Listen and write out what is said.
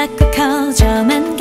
자꾸 커져만